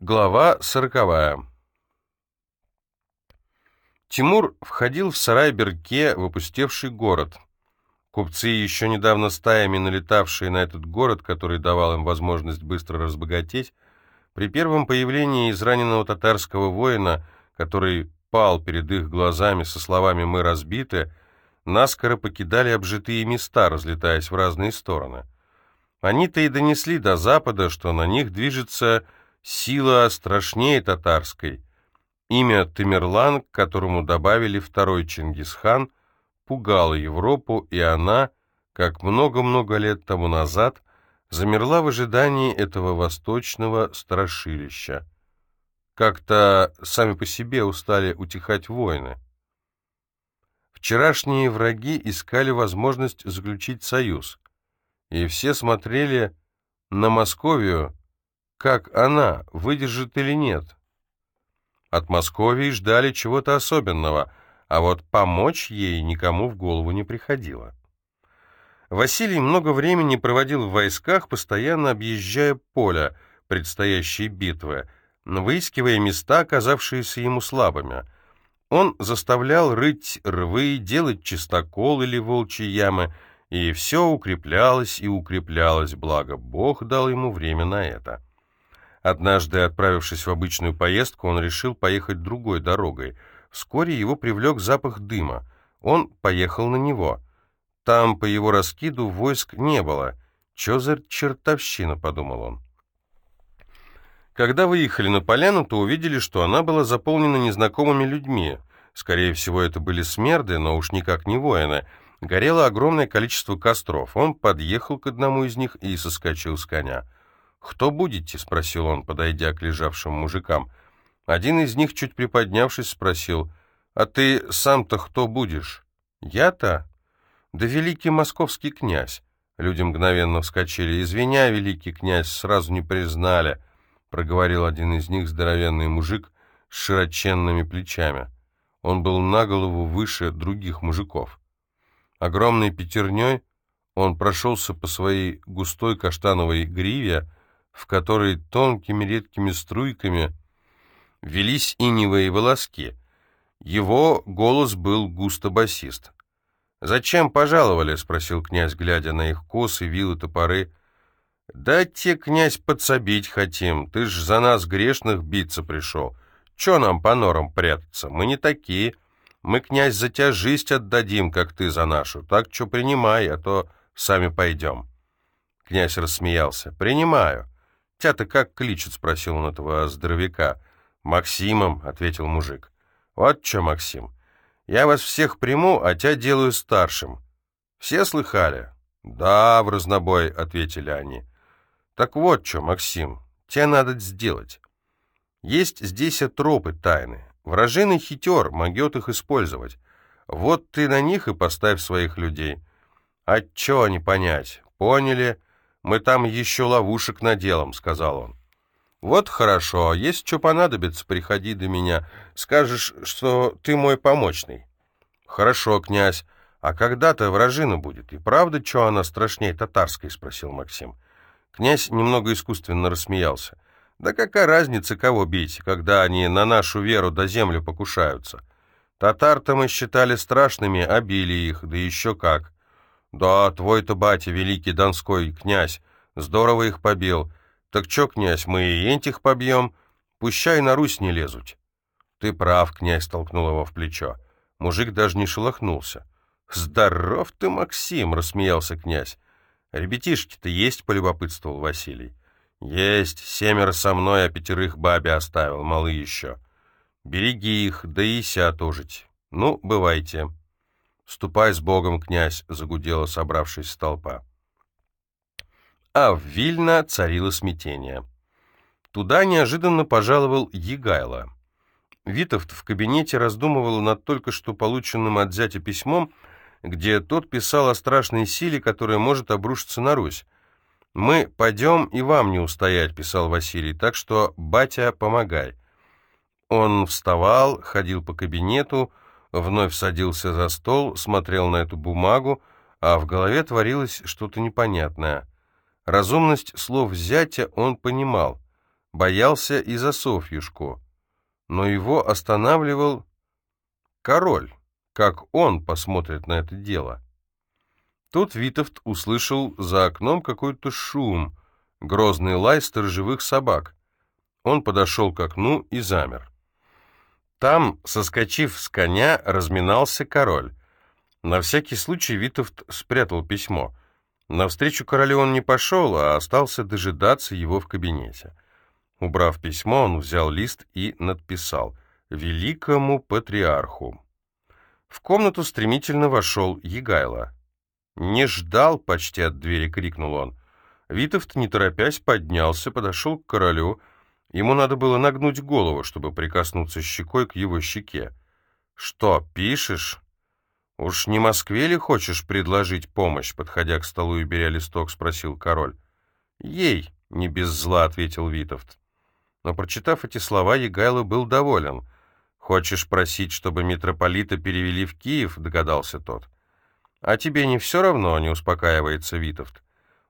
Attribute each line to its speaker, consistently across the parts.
Speaker 1: Глава сороковая. Тимур входил в сарай-берке в опустевший город. Купцы, еще недавно стаями налетавшие на этот город, который давал им возможность быстро разбогатеть, при первом появлении израненного татарского воина, который пал перед их глазами со словами «мы разбиты», наскоро покидали обжитые места, разлетаясь в разные стороны. Они-то и донесли до запада, что на них движется Сила страшнее татарской. Имя Тамерлан, к которому добавили второй Чингисхан, пугало Европу, и она, как много-много лет тому назад, замерла в ожидании этого восточного страшилища. Как-то сами по себе устали утихать войны. Вчерашние враги искали возможность заключить союз, и все смотрели на Московию, как она, выдержит или нет. От Московии ждали чего-то особенного, а вот помочь ей никому в голову не приходило. Василий много времени проводил в войсках, постоянно объезжая поля предстоящей битвы, выискивая места, оказавшиеся ему слабыми. Он заставлял рыть рвы, делать чистокол или волчьи ямы, и все укреплялось и укреплялось, благо Бог дал ему время на это. Однажды, отправившись в обычную поездку, он решил поехать другой дорогой. Вскоре его привлек запах дыма. Он поехал на него. Там, по его раскиду, войск не было. «Чё за чертовщина?» — подумал он. Когда выехали на поляну, то увидели, что она была заполнена незнакомыми людьми. Скорее всего, это были смерды, но уж никак не воины. Горело огромное количество костров. Он подъехал к одному из них и соскочил с коня. «Кто будете?» — спросил он, подойдя к лежавшим мужикам. Один из них, чуть приподнявшись, спросил, «А ты сам-то кто будешь?» «Я-то?» «Да великий московский князь». Люди мгновенно вскочили. «Извиняй, великий князь, сразу не признали», — проговорил один из них, здоровенный мужик с широченными плечами. Он был на голову выше других мужиков. Огромной пятерней он прошелся по своей густой каштановой гриве, в которой тонкими редкими струйками велись иневые волоски. Его голос был густо басист. «Зачем пожаловали?» — спросил князь, глядя на их косы, вилы, топоры. «Да те, князь, подсобить хотим. Ты ж за нас грешных биться пришел. Че нам по норам прятаться? Мы не такие. Мы, князь, за тебя жизнь отдадим, как ты за нашу. Так что принимай, а то сами пойдем». Князь рассмеялся. «Принимаю. «Тя-то как кличут?» — спросил он этого здоровяка. «Максимом», — ответил мужик. «Вот что, Максим, я вас всех приму, а тебя делаю старшим. Все слыхали?» «Да», — в разнобой ответили они. «Так вот что, Максим, тебе надо сделать. Есть здесь тропы тайны. Вражины хитер, могет их использовать. Вот ты на них и поставь своих людей. А чё они понять? Поняли?» Мы там еще ловушек наделом», — сказал он. «Вот хорошо, если что понадобится, приходи до меня. Скажешь, что ты мой помощный». «Хорошо, князь. А когда-то вражина будет. И правда, что она страшнее татарской?» — спросил Максим. Князь немного искусственно рассмеялся. «Да какая разница, кого бить, когда они на нашу веру до землю покушаются? Татар-то мы считали страшными, а били их, да еще как. «Да, твой-то батя, великий донской князь, здорово их побил. Так чё, князь, мы и этих побьем? Пущай на Русь не лезут». «Ты прав», — князь толкнул его в плечо. Мужик даже не шелохнулся. «Здоров ты, Максим!» — рассмеялся князь. «Ребятишки-то есть?» — полюбопытствовал Василий. «Есть. Семеро со мной, а пятерых бабе оставил, малы еще. Береги их, да и ся тужить. Ну, бывайте». «Ступай с Богом, князь!» — загудела собравшись с толпа. А в Вильно царило смятение. Туда неожиданно пожаловал Егайло. Витовт в кабинете раздумывал над только что полученным от зятя письмом, где тот писал о страшной силе, которая может обрушиться на Русь. «Мы пойдем и вам не устоять», — писал Василий, — «так что, батя, помогай». Он вставал, ходил по кабинету, — вновь садился за стол, смотрел на эту бумагу, а в голове творилось что-то непонятное. Разумность слов зятя он понимал. боялся и за Софьюшку, но его останавливал король, как он посмотрит на это дело. Тут Витовт услышал за окном какой-то шум, грозный лай сторожевых собак. Он подошел к окну и замер. Там, соскочив с коня, разминался король. На всякий случай Витовт спрятал письмо. Навстречу королю он не пошел, а остался дожидаться его в кабинете. Убрав письмо, он взял лист и надписал «Великому патриарху». В комнату стремительно вошел Егайло. «Не ждал!» — почти от двери крикнул он. Витовт, не торопясь, поднялся, подошел к королю. Ему надо было нагнуть голову, чтобы прикоснуться щекой к его щеке. «Что, пишешь?» «Уж не Москве ли хочешь предложить помощь?» Подходя к столу и беря листок, спросил король. «Ей!» — не без зла ответил Витовт. Но, прочитав эти слова, Егайло был доволен. «Хочешь просить, чтобы митрополита перевели в Киев?» — догадался тот. «А тебе не все равно?» — не успокаивается Витовт.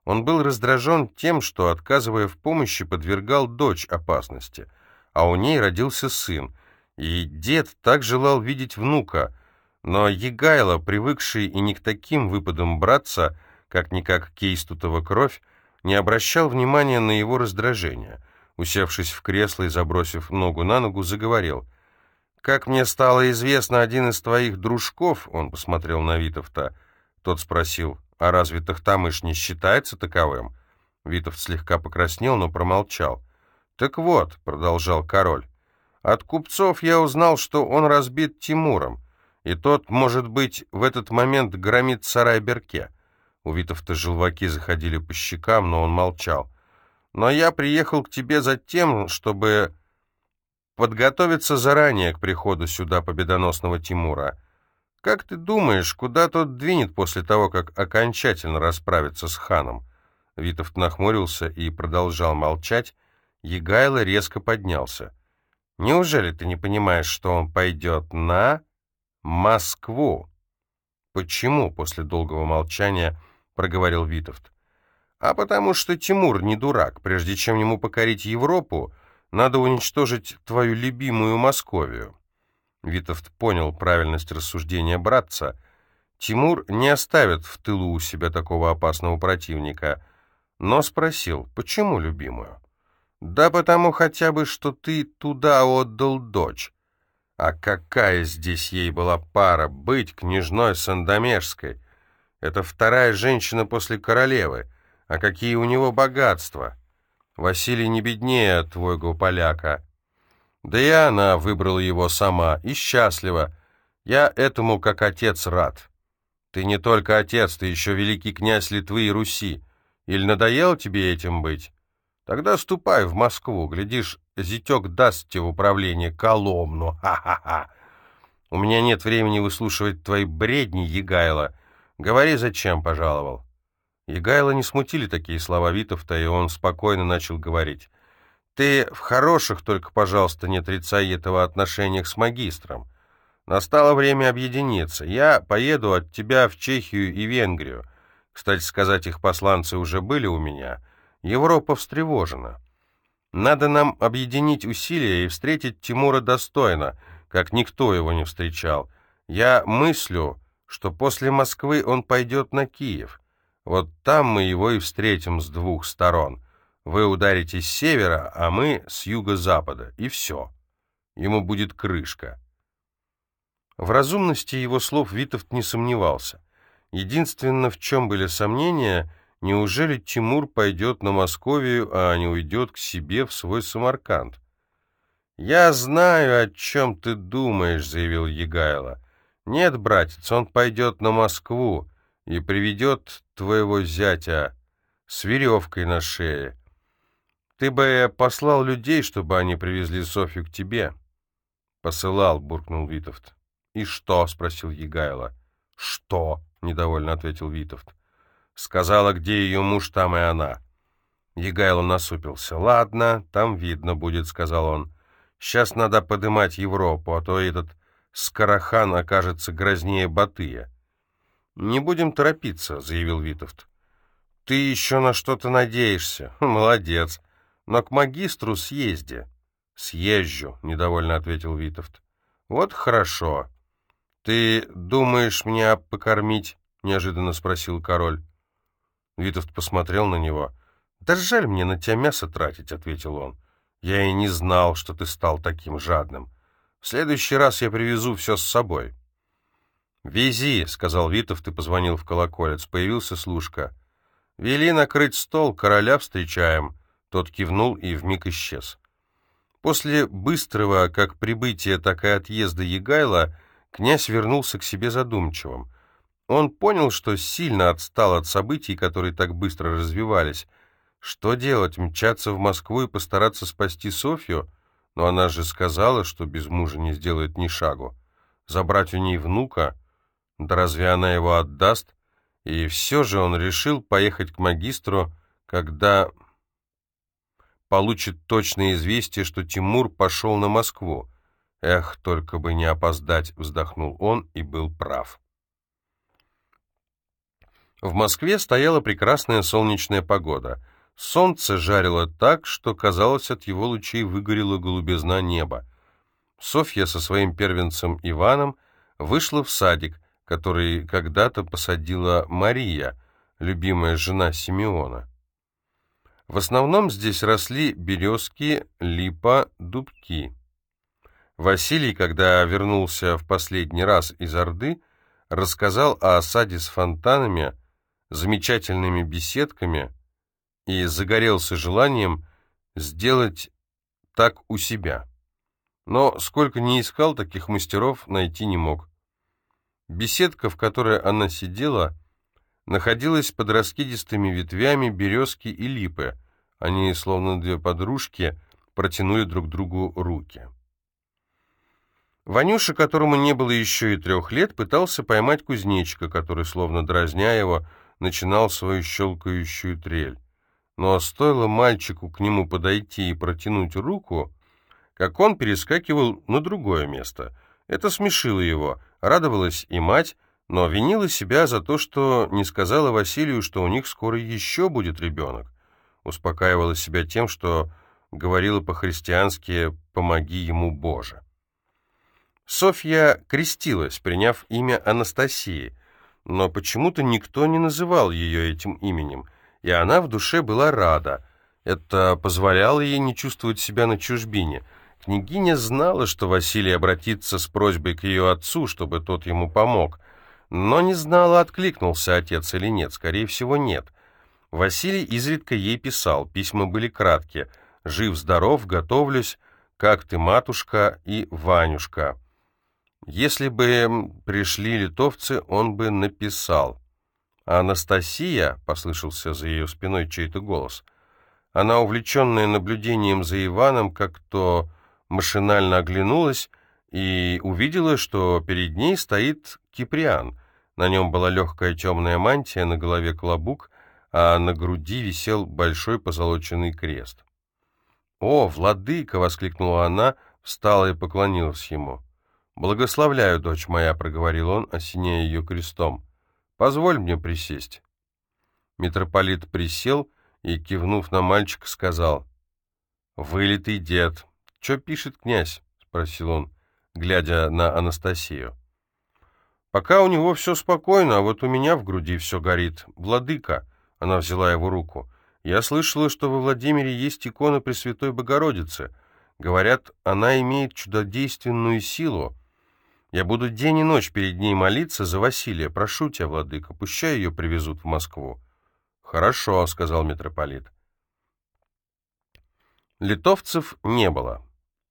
Speaker 1: Он был раздражен тем, что, отказывая в помощи, подвергал дочь опасности, а у ней родился сын, и дед так желал видеть внука, но Егайло, привыкший и не к таким выпадам браться, как-никак Кейстутова кровь, не обращал внимания на его раздражение. Усевшись в кресло и забросив ногу на ногу, заговорил. «Как мне стало известно, один из твоих дружков, — он посмотрел на Витовта, — тот спросил, а разве Тахтамыш не считается таковым? Витов слегка покраснел, но промолчал. «Так вот», — продолжал король, — «от купцов я узнал, что он разбит Тимуром, и тот, может быть, в этот момент громит сарай Берке». У Витовта желваки заходили по щекам, но он молчал. «Но я приехал к тебе за тем, чтобы подготовиться заранее к приходу сюда победоносного Тимура. Как ты думаешь, куда тот двинет после того, как окончательно расправится с ханом?» Витовт нахмурился и продолжал молчать. Егайло резко поднялся. «Неужели ты не понимаешь, что он пойдет на Москву?» «Почему?» — после долгого молчания проговорил Витовт. «А потому что Тимур не дурак. Прежде чем ему покорить Европу, надо уничтожить твою любимую Московию. Витовт понял правильность рассуждения братца. Тимур не оставит в тылу у себя такого опасного противника, но спросил, почему любимую? «Да потому хотя бы, что ты туда отдал дочь. А какая здесь ей была пара быть княжной Сандомежской? Это вторая женщина после королевы. А какие у него богатства? Василий не беднее твоего поляка. Да и она выбрала его сама, и счастлива. Я этому как отец рад. Ты не только отец, ты еще великий князь Литвы и Руси. Или надоело тебе этим быть? Тогда ступай в Москву, глядишь, зятек даст тебе в управление Коломну, ха-ха-ха. У меня нет времени выслушивать твои бредни, Егайло. Говори, зачем пожаловал. Егайло не смутили такие слова Витовта, и он спокойно начал говорить. Ты в хороших только, пожалуйста, не отрицай этого отношениях с магистром. Настало время объединиться. Я поеду от тебя в Чехию и Венгрию. Кстати сказать, их посланцы уже были у меня. Европа встревожена. Надо нам объединить усилия и встретить Тимура достойно, как никто его не встречал. Я мыслю, что после Москвы он пойдет на Киев. Вот там мы его и встретим с двух сторон. Вы ударите с севера, а мы с юго-запада, и все. Ему будет крышка. В разумности его слов Витовт не сомневался. Единственное, в чем были сомнения, неужели Тимур пойдет на Московию, а не уйдет к себе в свой Самарканд? «Я знаю, о чем ты думаешь», — заявил Егайло. «Нет, братец, он пойдет на Москву и приведет твоего зятя с веревкой на шее. Ты бы послал людей, чтобы они привезли Софью к тебе. Посылал, буркнул Витовт. И что? спросил Егайло. Что? недовольно ответил Витовт. Сказала, где ее муж, там и она. Егайло насупился. «Ладно, там видно будет», — сказал он. «Сейчас надо подымать Европу, а то этот Скорохан окажется грознее Батыя». «Не будем торопиться», — заявил Витовт. «Ты еще на что-то надеешься. Молодец. Но к магистру съезди». «Съезжу», — недовольно ответил Витовт. «Вот хорошо. Ты думаешь меня покормить?» — неожиданно спросил король. Витовт посмотрел на него. «Да жаль мне на тебя мясо тратить», — ответил он. «Я и не знал, что ты стал таким жадным. В следующий раз я привезу все с собой». «Вези», — сказал Витовт и позвонил в колоколец. Появился служка. «Вели накрыть стол, короля встречаем». Тот кивнул и вмиг исчез. После быстрого как прибытия, так и отъезда Егайла князь вернулся к себе задумчивым. Он понял, что сильно отстал от событий, которые так быстро развивались. Что делать, мчаться в Москву и постараться спасти Софью? Но она же сказала, что без мужа не сделает ни шагу. Забрать у ней внука? Да разве она его отдаст? И все же он решил поехать к магистру, когда получит точное известие, что Тимур пошел на Москву. Эх, только бы не опоздать, вздохнул он и был прав. В Москве стояла прекрасная солнечная погода. Солнце жарило так, что, казалось, от его лучей выгорела голубизна неба. Софья со своим первенцем Иваном вышла в садик, который когда-то посадила Мария, любимая жена Симеона. В основном здесь росли березки, липа, дубки. Василий, когда вернулся в последний раз из Орды, рассказал о осаде с фонтанами, замечательными беседками и загорелся желанием сделать так у себя. Но сколько ни искал, таких мастеров найти не мог. Беседка, в которой она сидела, находилась под раскидистыми ветвями березки и липы. Они, словно две подружки, протянули друг другу руки. Ванюша, которому не было еще и трех лет, пытался поймать кузнечика, который, словно дразня его, начинал свою щелкающую трель. Но стоило мальчику к нему подойти и протянуть руку, как он перескакивал на другое место. Это смешило его, радовалась и мать, но винила себя за то, что не сказала Василию, что у них скоро еще будет ребенок. Успокаивала себя тем, что говорила по-христиански «помоги ему, Боже». Софья крестилась, приняв имя Анастасии, но почему-то никто не называл ее этим именем, и она в душе была рада. Это позволяло ей не чувствовать себя на чужбине. Княгиня знала, что Василий обратится с просьбой к ее отцу, чтобы тот ему помог — но не знала, откликнулся отец или нет, скорее всего, нет. Василий изредка ей писал, письма были краткие. «Жив-здоров, готовлюсь, как ты, матушка и Ванюшка». Если бы пришли литовцы, он бы написал. «Анастасия», — послышался за ее спиной чей-то голос, она, увлеченная наблюдением за Иваном, как-то машинально оглянулась и увидела, что перед ней стоит Киприан. На нем была легкая темная мантия, на голове клобук, а на груди висел большой позолоченный крест. «О, владыка!» — воскликнула она, встала и поклонилась ему. «Благословляю, дочь моя», — проговорил он, осеняя ее крестом. «Позволь мне присесть». Митрополит присел и, кивнув на мальчика, сказал, «Вылитый дед. Че пишет князь?» — спросил он, глядя на Анастасию. Пока у него все спокойно, а вот у меня в груди все горит. Владыка, она взяла его руку. Я слышала, что во Владимире есть икона Пресвятой Богородицы. Говорят, она имеет чудодейственную силу. Я буду день и ночь перед ней молиться за Василия. Прошу тебя, владыка, пущай ее привезут в Москву. Хорошо, сказал митрополит. Литовцев не было.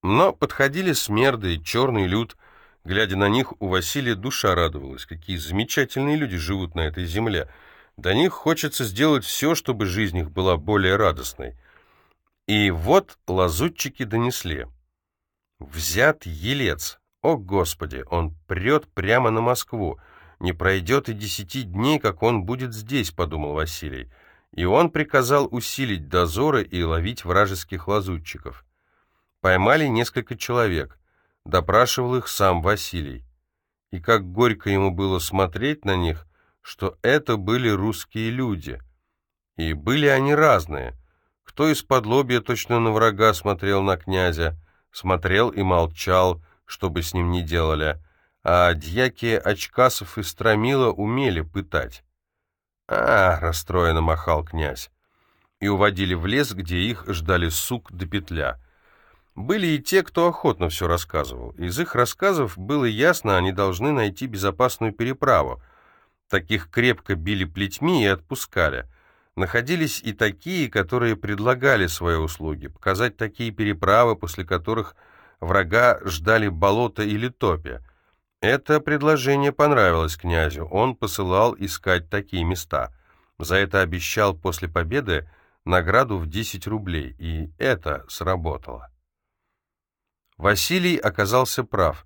Speaker 1: Но подходили смерды и черный люд, Глядя на них, у Василия душа радовалась. Какие замечательные люди живут на этой земле. До них хочется сделать все, чтобы жизнь их была более радостной. И вот лазутчики донесли. Взят елец. О, Господи, он прет прямо на Москву. Не пройдет и десяти дней, как он будет здесь, подумал Василий. И он приказал усилить дозоры и ловить вражеских лазутчиков. Поймали несколько человек — допрашивал их сам Василий. И как горько ему было смотреть на них, что это были русские люди. И были они разные. Кто из-под лобья точно на врага смотрел на князя, смотрел и молчал, что бы с ним ни делали, а дьяки Очкасов и Стромила умели пытать. «А, — расстроенно махал князь, и уводили в лес, где их ждали сук до петля. Были и те, кто охотно все рассказывал. Из их рассказов было ясно, они должны найти безопасную переправу. Таких крепко били плетьми и отпускали. Находились и такие, которые предлагали свои услуги, показать такие переправы, после которых врага ждали болото или топи. Это предложение понравилось князю, он посылал искать такие места. За это обещал после победы награду в 10 рублей, и это сработало. Василий оказался прав.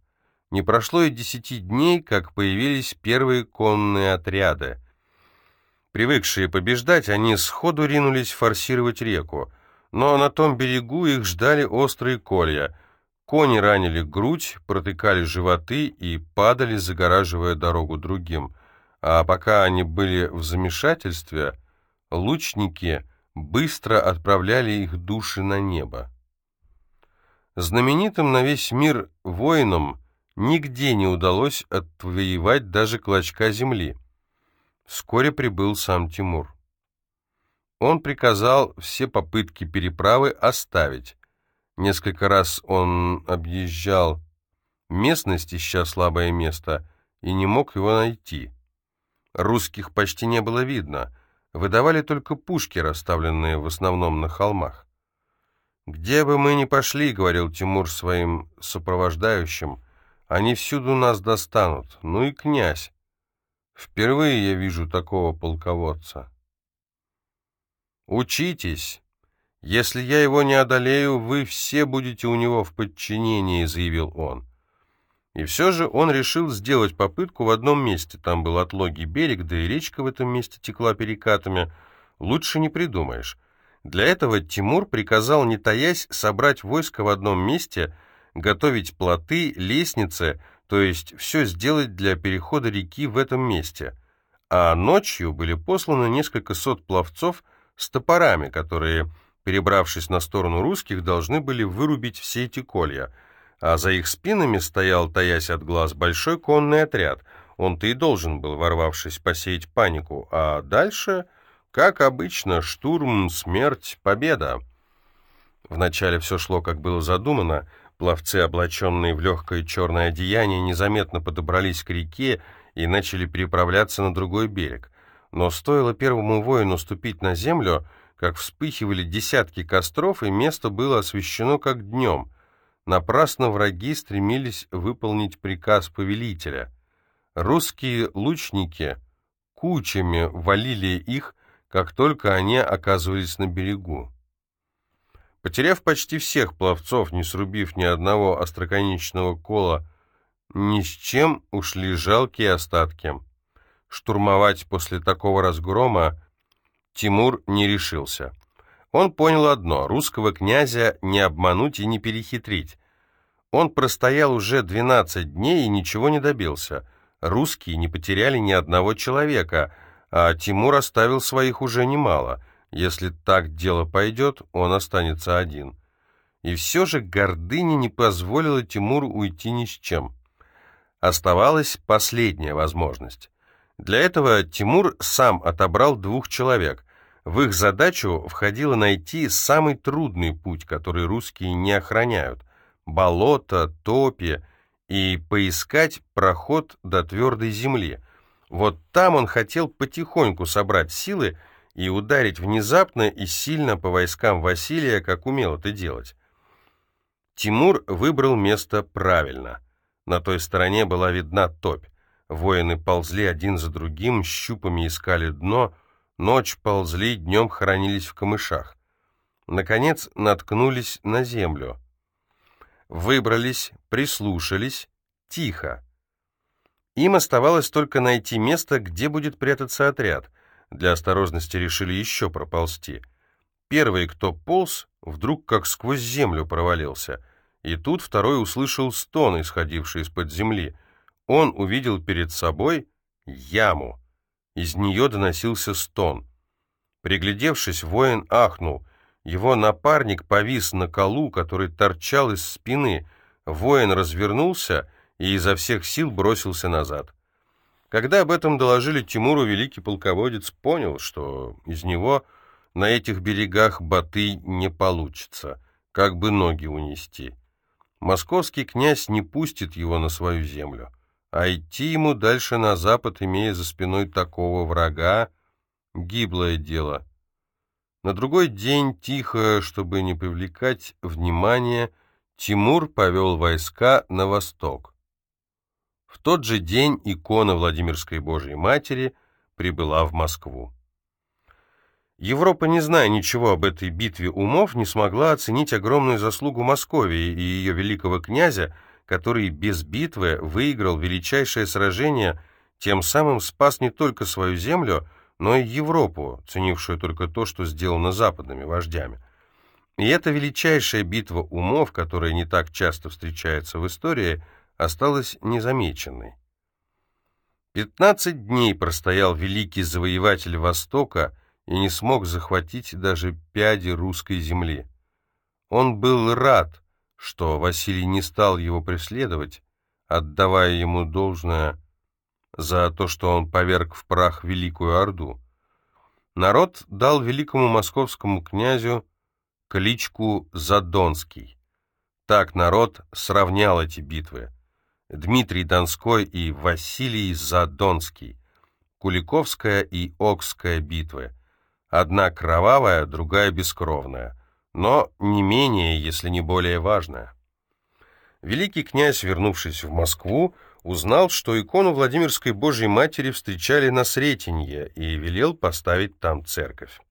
Speaker 1: Не прошло и десяти дней, как появились первые конные отряды. Привыкшие побеждать, они сходу ринулись форсировать реку, но на том берегу их ждали острые колья. Кони ранили грудь, протыкали животы и падали, загораживая дорогу другим. А пока они были в замешательстве, лучники быстро отправляли их души на небо. Знаменитым на весь мир воинам нигде не удалось отвоевать даже клочка земли. Вскоре прибыл сам Тимур. Он приказал все попытки переправы оставить. Несколько раз он объезжал местность, ища слабое место, и не мог его найти. Русских почти не было видно, выдавали только пушки, расставленные в основном на холмах. «Где бы мы ни пошли, — говорил Тимур своим сопровождающим, — они всюду нас достанут, ну и князь. Впервые я вижу такого полководца». «Учитесь. Если я его не одолею, вы все будете у него в подчинении», — заявил он. И все же он решил сделать попытку в одном месте. Там был отлогий берег, да и речка в этом месте текла перекатами. Лучше не придумаешь. Для этого Тимур приказал, не таясь, собрать войско в одном месте, готовить плоты, лестницы, то есть все сделать для перехода реки в этом месте. А ночью были посланы несколько сот пловцов с топорами, которые, перебравшись на сторону русских, должны были вырубить все эти колья. А за их спинами стоял, таясь от глаз, большой конный отряд. Он-то и должен был, ворвавшись, посеять панику. А дальше... Как обычно, штурм, смерть, победа. Вначале все шло, как было задумано. Пловцы, облаченные в легкое черное одеяние, незаметно подобрались к реке и начали переправляться на другой берег. Но стоило первому воину ступить на землю, как вспыхивали десятки костров, и место было освещено как днем. Напрасно враги стремились выполнить приказ повелителя. Русские лучники кучами валили их, как только они оказывались на берегу. Потеряв почти всех пловцов, не срубив ни одного остроконечного кола, ни с чем ушли жалкие остатки. Штурмовать после такого разгрома Тимур не решился. Он понял одно — русского князя не обмануть и не перехитрить. Он простоял уже 12 дней и ничего не добился. Русские не потеряли ни одного человека — а Тимур оставил своих уже немало. Если так дело пойдет, он останется один. И все же гордыня не позволила Тимуру уйти ни с чем. Оставалась последняя возможность. Для этого Тимур сам отобрал двух человек. В их задачу входило найти самый трудный путь, который русские не охраняют – болото, топи, и поискать проход до твердой земли – вот там он хотел потихоньку собрать силы и ударить внезапно и сильно по войскам Василия, как умел это делать. Тимур выбрал место правильно. На той стороне была видна топь. Воины ползли один за другим, щупами искали дно, ночь ползли, днем хоронились в камышах. Наконец наткнулись на землю. Выбрались, прислушались, тихо. Им оставалось только найти место, где будет прятаться отряд. Для осторожности решили еще проползти. Первый, кто полз, вдруг как сквозь землю провалился. И тут второй услышал стон, исходивший из-под земли. Он увидел перед собой яму. Из нее доносился стон. Приглядевшись, воин ахнул. Его напарник повис на колу, который торчал из спины. Воин развернулся и изо всех сил бросился назад. Когда об этом доложили Тимуру, великий полководец понял, что из него на этих берегах Баты не получится, как бы ноги унести. Московский князь не пустит его на свою землю, а идти ему дальше на запад, имея за спиной такого врага, гиблое дело. На другой день, тихо, чтобы не привлекать внимания, Тимур повел войска на восток. В тот же день икона Владимирской Божьей Матери прибыла в Москву. Европа, не зная ничего об этой битве умов, не смогла оценить огромную заслугу Московии и ее великого князя, который без битвы выиграл величайшее сражение, тем самым спас не только свою землю, но и Европу, ценившую только то, что сделано западными вождями. И эта величайшая битва умов, которая не так часто встречается в истории – осталась незамеченной. Пятнадцать дней простоял великий завоеватель Востока и не смог захватить даже пяди русской земли. Он был рад, что Василий не стал его преследовать, отдавая ему должное за то, что он поверг в прах Великую Орду. Народ дал великому московскому князю кличку Задонский. Так народ сравнял эти битвы. Дмитрий Донской и Василий Задонский, Куликовская и Окская битвы. Одна кровавая, другая бескровная, но не менее, если не более важная. Великий князь, вернувшись в Москву, узнал, что икону Владимирской Божьей Матери встречали на Сретенье и велел поставить там церковь.